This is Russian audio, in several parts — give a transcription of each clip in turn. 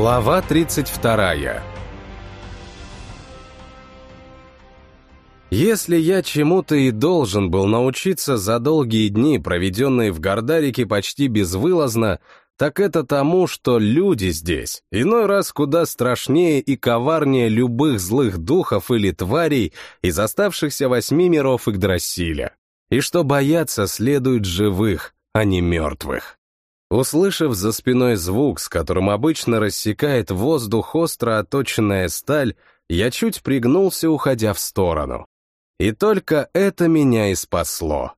Глава 32 Если я чему-то и должен был научиться за долгие дни, проведенные в Гордарике почти безвылазно, так это тому, что люди здесь иной раз куда страшнее и коварнее любых злых духов или тварей из оставшихся восьми миров Игдрасиля, и что бояться следует живых, а не мертвых. Услышав за спиной звук, с которым обычно рассекает воздух остро оточенная сталь, я чуть пригнулся, уходя в сторону. И только это меня и спасло.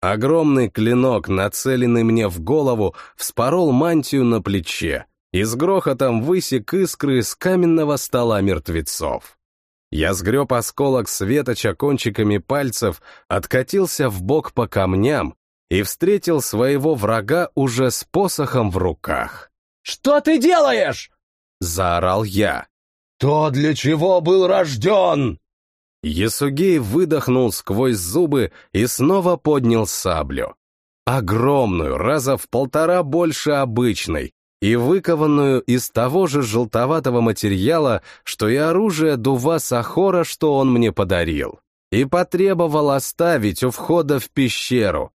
Огромный клинок, нацеленный мне в голову, вспорол мантию на плече и с грохотом высек искры из каменного стола мертвецов. Я сгреб осколок светоча кончиками пальцев, откатился в бок по камням и встретил своего врага уже с посохом в руках. «Что ты делаешь?» — заорал я. «То, для чего был рожден!» Ясугей выдохнул сквозь зубы и снова поднял саблю. Огромную, раза в полтора больше обычной, и выкованную из того же желтоватого материала, что и оружие Дува Сахора, что он мне подарил, и потребовал оставить у входа в пещеру,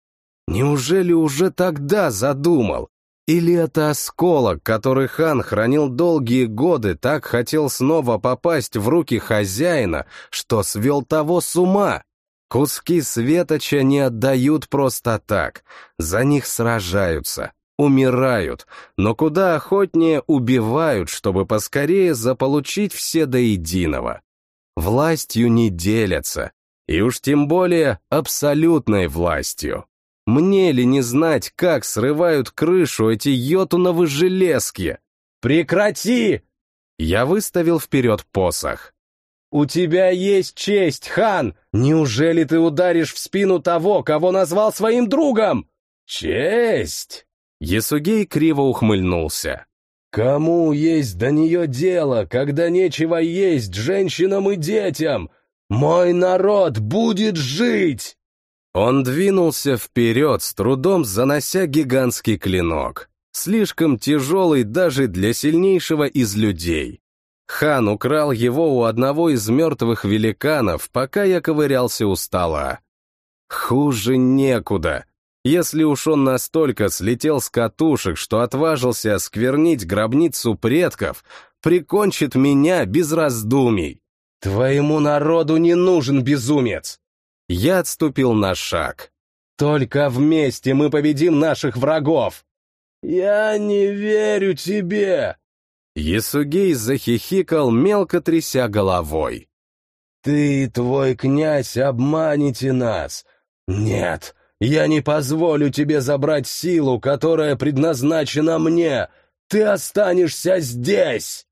Неужели уже тогда задумал? Или это осколок, который хан хранил долгие годы, так хотел снова попасть в руки хозяина, что свел того с ума? Куски светоча не отдают просто так, за них сражаются, умирают, но куда охотнее убивают, чтобы поскорее заполучить все до единого. Властью не делятся, и уж тем более абсолютной властью. Мне ли не знать, как срывают крышу эти йотуновы железки? Прекрати! Я выставил вперед посох. «У тебя есть честь, хан! Неужели ты ударишь в спину того, кого назвал своим другом?» «Честь!» Ясугей криво ухмыльнулся. «Кому есть до нее дело, когда нечего есть женщинам и детям? Мой народ будет жить!» Он двинулся вперед, с трудом занося гигантский клинок, слишком тяжелый даже для сильнейшего из людей. Хан украл его у одного из мертвых великанов, пока я ковырялся у стола. Хуже некуда. Если уж он настолько слетел с катушек, что отважился осквернить гробницу предков, прикончит меня без раздумий. Твоему народу не нужен безумец. Я отступил на шаг. «Только вместе мы победим наших врагов!» «Я не верю тебе!» Ясугей захихикал, мелко тряся головой. «Ты и твой князь обманете нас! Нет, я не позволю тебе забрать силу, которая предназначена мне! Ты останешься здесь!»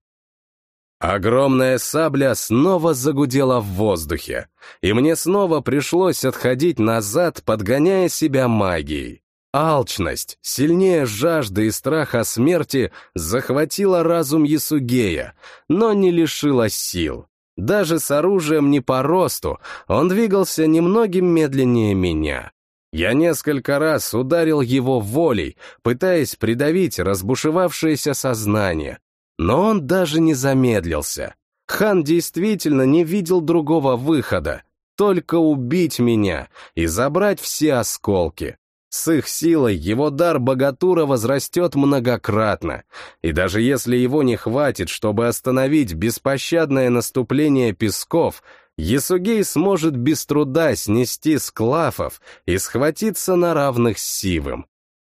Огромная сабля снова загудела в воздухе, и мне снова пришлось отходить назад, подгоняя себя магией. Алчность, сильнее жажды и страха смерти, захватила разум Ясугея, но не лишила сил. Даже с оружием не по росту, он двигался немногим медленнее меня. Я несколько раз ударил его волей, пытаясь придавить разбушевавшееся сознание, но он даже не замедлился. Хан действительно не видел другого выхода, только убить меня и забрать все осколки. С их силой его дар богатура возрастет многократно, и даже если его не хватит, чтобы остановить беспощадное наступление песков, Ясугей сможет без труда снести склафов и схватиться на равных с Сивым.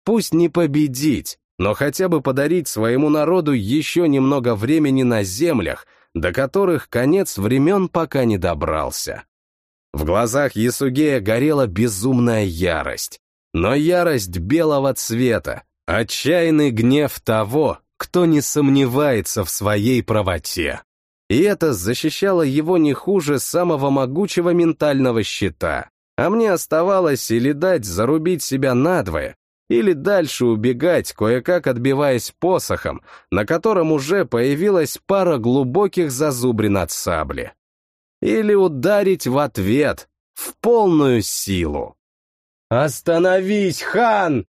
Пусть не победить, но хотя бы подарить своему народу еще немного времени на землях, до которых конец времен пока не добрался. В глазах Ясугея горела безумная ярость, но ярость белого цвета, отчаянный гнев того, кто не сомневается в своей правоте. И это защищало его не хуже самого могучего ментального щита. А мне оставалось или дать зарубить себя надвое, или дальше убегать, кое-как отбиваясь посохом, на котором уже появилась пара глубоких зазубрин от сабли. Или ударить в ответ, в полную силу. «Остановись, хан!»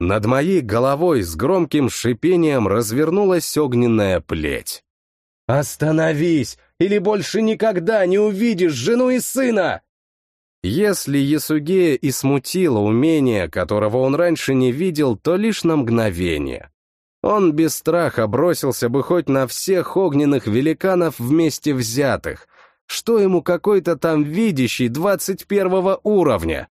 Над моей головой с громким шипением развернулась огненная плеть. «Остановись, или больше никогда не увидишь жену и сына!» Если Ясугея и смутило умение, которого он раньше не видел, то лишь на мгновение. Он без страха бросился бы хоть на всех огненных великанов вместе взятых. Что ему какой-то там видящий двадцать первого уровня?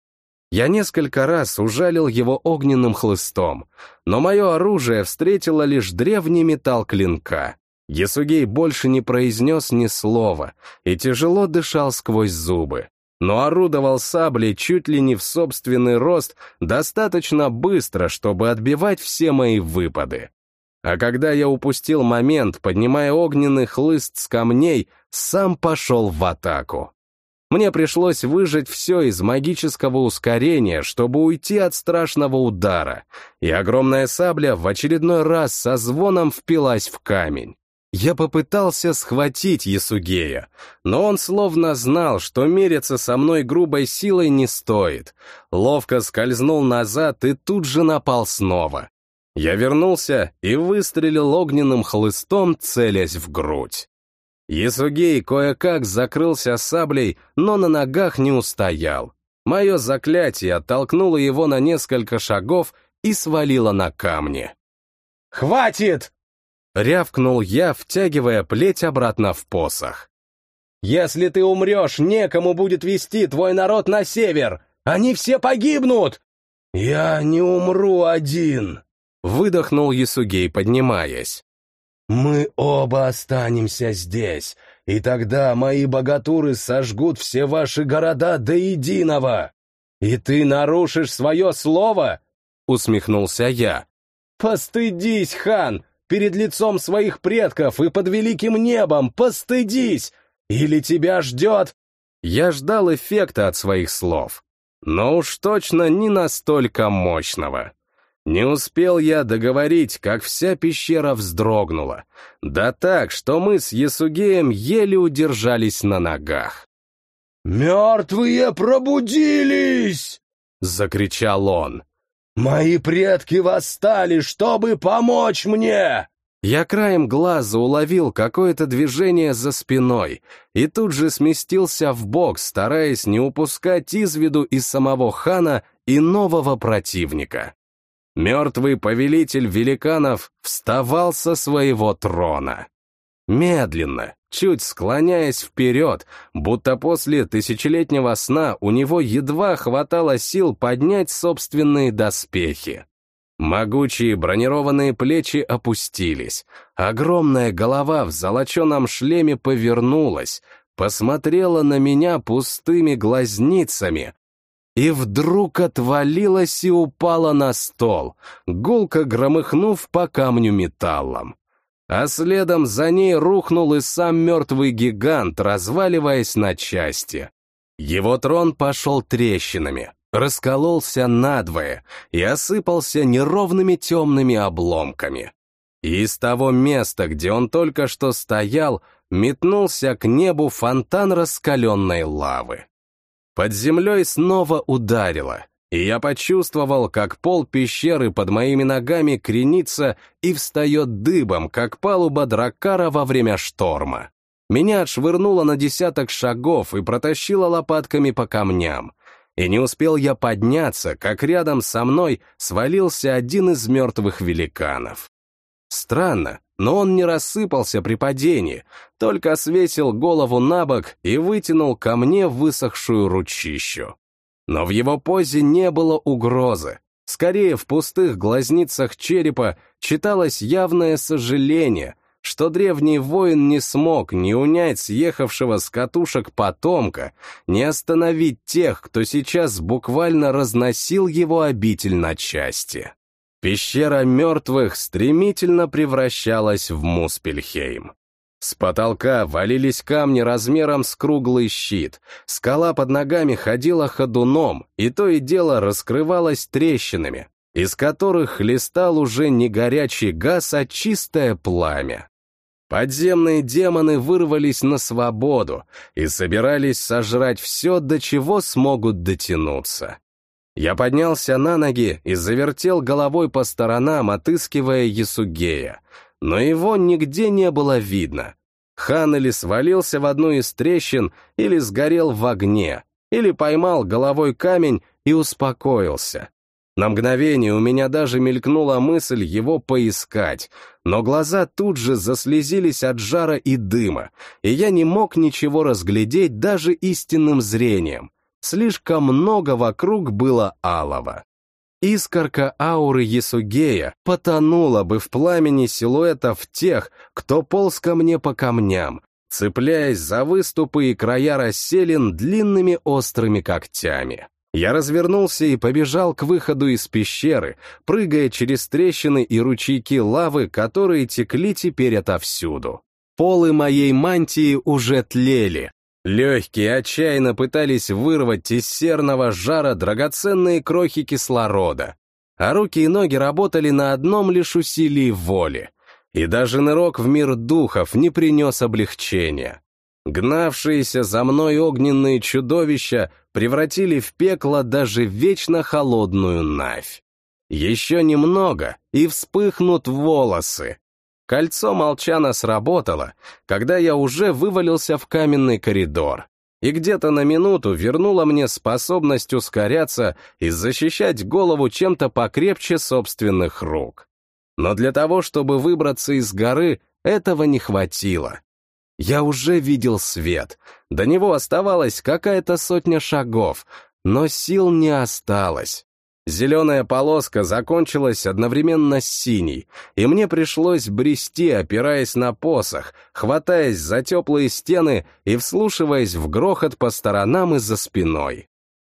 Я несколько раз ужалил его огненным хлыстом, но мое оружие встретило лишь древний металл клинка. Ясугей больше не произнес ни слова и тяжело дышал сквозь зубы но орудовал саблей чуть ли не в собственный рост достаточно быстро, чтобы отбивать все мои выпады. А когда я упустил момент, поднимая огненный хлыст с камней, сам пошел в атаку. Мне пришлось выжать все из магического ускорения, чтобы уйти от страшного удара, и огромная сабля в очередной раз со звоном впилась в камень. Я попытался схватить Ясугея, но он словно знал, что мериться со мной грубой силой не стоит. Ловко скользнул назад и тут же напал снова. Я вернулся и выстрелил огненным хлыстом, целясь в грудь. Ясугей кое-как закрылся саблей, но на ногах не устоял. Мое заклятие оттолкнуло его на несколько шагов и свалило на камни. «Хватит!» Рявкнул я, втягивая плеть обратно в посох. «Если ты умрешь, некому будет вести твой народ на север! Они все погибнут!» «Я не умру один!» — выдохнул Ясугей, поднимаясь. «Мы оба останемся здесь, и тогда мои богатуры сожгут все ваши города до единого! И ты нарушишь свое слово?» — усмехнулся я. «Постыдись, хан! Перед лицом своих предков и под великим небом, постыдись! Или тебя ждет...» Я ждал эффекта от своих слов, но уж точно не настолько мощного. Не успел я договорить, как вся пещера вздрогнула. Да так, что мы с Ясугеем еле удержались на ногах. «Мертвые пробудились!» — закричал он. «Мои предки восстали, чтобы помочь мне!» Я краем глаза уловил какое-то движение за спиной и тут же сместился в бок, стараясь не упускать из виду и самого хана, и нового противника. Мертвый повелитель великанов вставал со своего трона. Медленно, чуть склоняясь вперед, будто после тысячелетнего сна у него едва хватало сил поднять собственные доспехи. Могучие бронированные плечи опустились, огромная голова в золоченом шлеме повернулась, посмотрела на меня пустыми глазницами и вдруг отвалилась и упала на стол, гулко громыхнув по камню металлом а следом за ней рухнул и сам мертвый гигант, разваливаясь на части. Его трон пошел трещинами, раскололся надвое и осыпался неровными темными обломками. И из того места, где он только что стоял, метнулся к небу фонтан раскаленной лавы. Под землей снова ударило, и я почувствовал, как пол пещеры под моими ногами кренится и встает дыбом, как палуба дракара во время шторма. Меня отшвырнуло на десяток шагов и протащило лопатками по камням. И не успел я подняться, как рядом со мной свалился один из мертвых великанов. Странно, но он не рассыпался при падении, только свесил голову на бок и вытянул ко мне высохшую ручищу. Но в его позе не было угрозы. Скорее, в пустых глазницах черепа читалось явное сожаление, что древний воин не смог ни унять съехавшего с катушек потомка, ни остановить тех, кто сейчас буквально разносил его обитель на части. Пещера мертвых стремительно превращалась в Муспельхейм. С потолка валились камни размером с круглый щит, скала под ногами ходила ходуном, и то и дело раскрывалась трещинами, из которых хлестал уже не горячий газ, а чистое пламя. Подземные демоны вырвались на свободу и собирались сожрать все, до чего смогут дотянуться. Я поднялся на ноги и завертел головой по сторонам, отыскивая Ясугея, но его нигде не было видно. Хан или свалился в одну из трещин, или сгорел в огне, или поймал головой камень и успокоился. На мгновение у меня даже мелькнула мысль его поискать, но глаза тут же заслезились от жара и дыма, и я не мог ничего разглядеть даже истинным зрением. Слишком много вокруг было алого. Искорка ауры Ясугея потонула бы в пламени силуэтов тех, кто полз ко мне по камням, цепляясь за выступы и края расселин длинными острыми когтями. Я развернулся и побежал к выходу из пещеры, прыгая через трещины и ручейки лавы, которые текли теперь отовсюду. Полы моей мантии уже тлели. Легкие отчаянно пытались вырвать из серного жара драгоценные крохи кислорода, а руки и ноги работали на одном лишь усилии воли. И даже нырок в мир духов не принес облегчения. Гнавшиеся за мной огненные чудовища превратили в пекло даже вечно холодную навь. Еще немного, и вспыхнут волосы. Кольцо молчана сработало, когда я уже вывалился в каменный коридор, и где-то на минуту вернуло мне способность ускоряться и защищать голову чем-то покрепче собственных рук. Но для того, чтобы выбраться из горы, этого не хватило. Я уже видел свет. До него оставалась какая-то сотня шагов, но сил не осталось. Зеленая полоска закончилась одновременно с синей, и мне пришлось брести, опираясь на посох, хватаясь за теплые стены и вслушиваясь в грохот по сторонам и за спиной.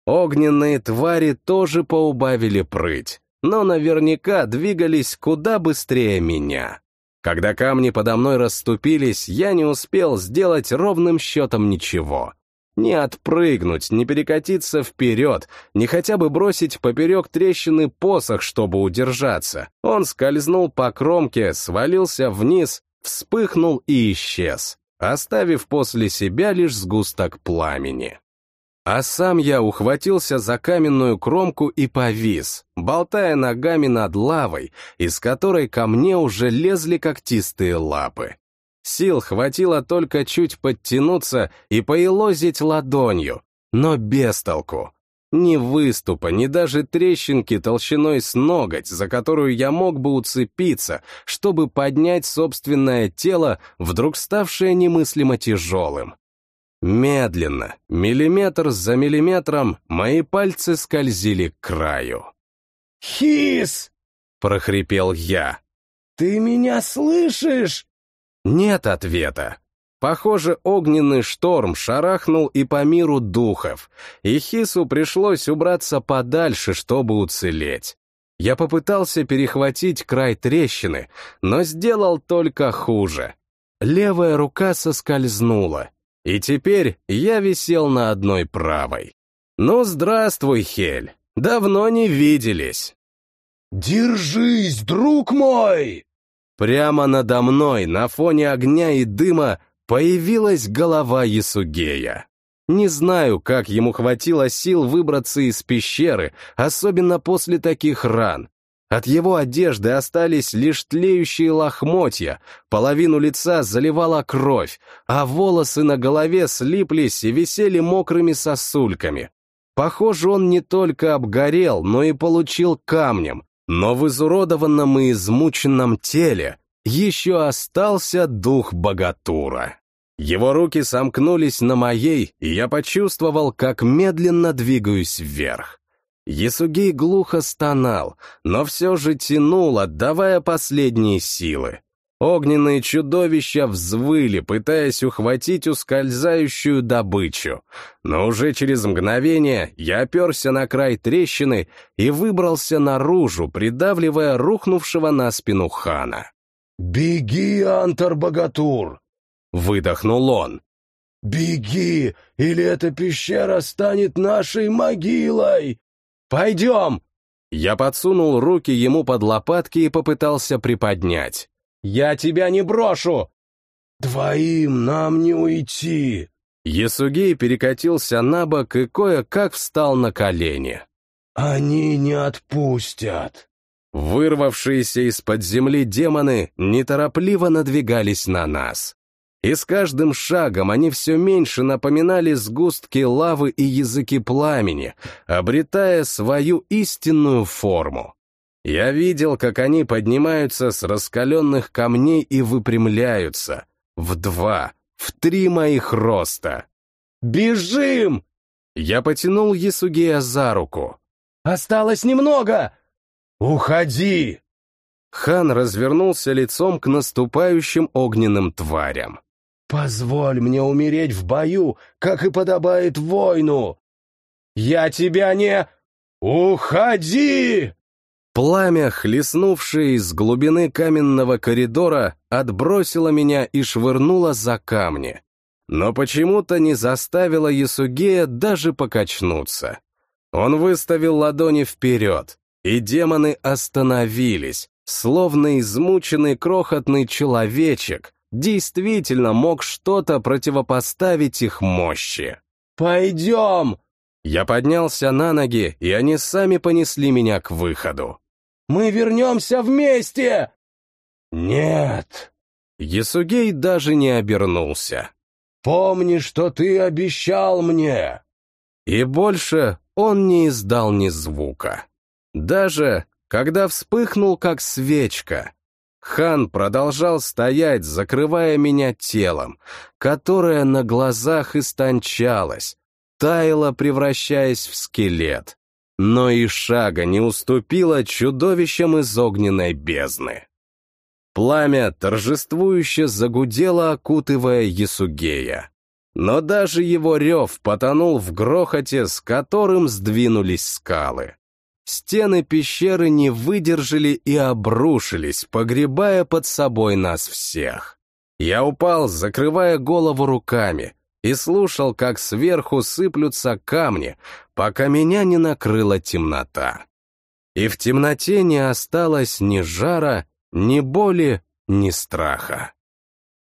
Огненные твари тоже поубавили прыть, но наверняка двигались куда быстрее меня. Когда камни подо мной расступились, я не успел сделать ровным счетом ничего. Не отпрыгнуть, не перекатиться вперед, не хотя бы бросить поперек трещины посох, чтобы удержаться. Он скользнул по кромке, свалился вниз, вспыхнул и исчез, оставив после себя лишь сгусток пламени. А сам я ухватился за каменную кромку и повис, болтая ногами над лавой, из которой ко мне уже лезли когтистые лапы. Сил хватило только чуть подтянуться и поелозить ладонью, но без толку. Ни выступа, ни даже трещинки толщиной с ноготь, за которую я мог бы уцепиться, чтобы поднять собственное тело, вдруг ставшее немыслимо тяжелым. Медленно, миллиметр за миллиметром, мои пальцы скользили к краю. «Хис!» — прохрипел я. «Ты меня слышишь?» Нет ответа. Похоже, огненный шторм шарахнул и по миру духов, и Хису пришлось убраться подальше, чтобы уцелеть. Я попытался перехватить край трещины, но сделал только хуже. Левая рука соскользнула, и теперь я висел на одной правой. «Ну, здравствуй, Хель! Давно не виделись!» «Держись, друг мой!» Прямо надо мной, на фоне огня и дыма, появилась голова Ясугея. Не знаю, как ему хватило сил выбраться из пещеры, особенно после таких ран, от его одежды остались лишь тлеющие лохмотья, половину лица заливала кровь, а волосы на голове слиплись и висели мокрыми сосульками. Похоже, он не только обгорел, но и получил камнем, но в изуродованном и измученном теле еще остался дух богатура. Его руки сомкнулись на моей, и я почувствовал, как медленно двигаюсь вверх. Ясугей глухо стонал, но все же тянул, отдавая последние силы. Огненные чудовища взвыли, пытаясь ухватить ускользающую добычу. Но уже через мгновение я оперся на край трещины и выбрался наружу, придавливая рухнувшего на спину хана. «Беги, Антар-богатур!» — выдохнул он. «Беги, или эта пещера станет нашей могилой!» «Пойдем!» Я подсунул руки ему под лопатки и попытался приподнять. «Я тебя не брошу!» «Двоим нам не уйти!» Ясугей перекатился на бок и кое-как встал на колени. Они не отпустят. Вырвавшиеся из-под земли демоны неторопливо надвигались на нас. И с каждым шагом они все меньше напоминали сгустки лавы и языки пламени, обретая свою истинную форму. Я видел, как они поднимаются с раскаленных камней и выпрямляются. В два, в три моих роста. «Бежим!» Я потянул Ясугея за руку. «Осталось немного!» «Уходи!» Хан развернулся лицом к наступающим огненным тварям. «Позволь мне умереть в бою, как и подобает воину!» «Я тебя не... Уходи!» Пламя, хлестнувшее из глубины каменного коридора, отбросило меня и швырнуло за камни. Но почему-то не заставило Ясугея даже покачнуться. Он выставил ладони вперед, и демоны остановились, словно измученный крохотный человечек действительно мог что-то противопоставить их мощи. «Пойдем!» Я поднялся на ноги, и они сами понесли меня к выходу. Мы вернемся вместе!» «Нет!» Ясугей даже не обернулся. «Помни, что ты обещал мне!» И больше он не издал ни звука. Даже когда вспыхнул, как свечка, хан продолжал стоять, закрывая меня телом, которое на глазах истончалось, таяло, превращаясь в скелет но и шага не уступила чудовищам из огненной бездны. Пламя торжествующе загудело, окутывая Ясугея. Но даже его рев потонул в грохоте, с которым сдвинулись скалы. Стены пещеры не выдержали и обрушились, погребая под собой нас всех. Я упал, закрывая голову руками, и слушал, как сверху сыплются камни, пока меня не накрыла темнота. И в темноте не осталось ни жара, ни боли, ни страха.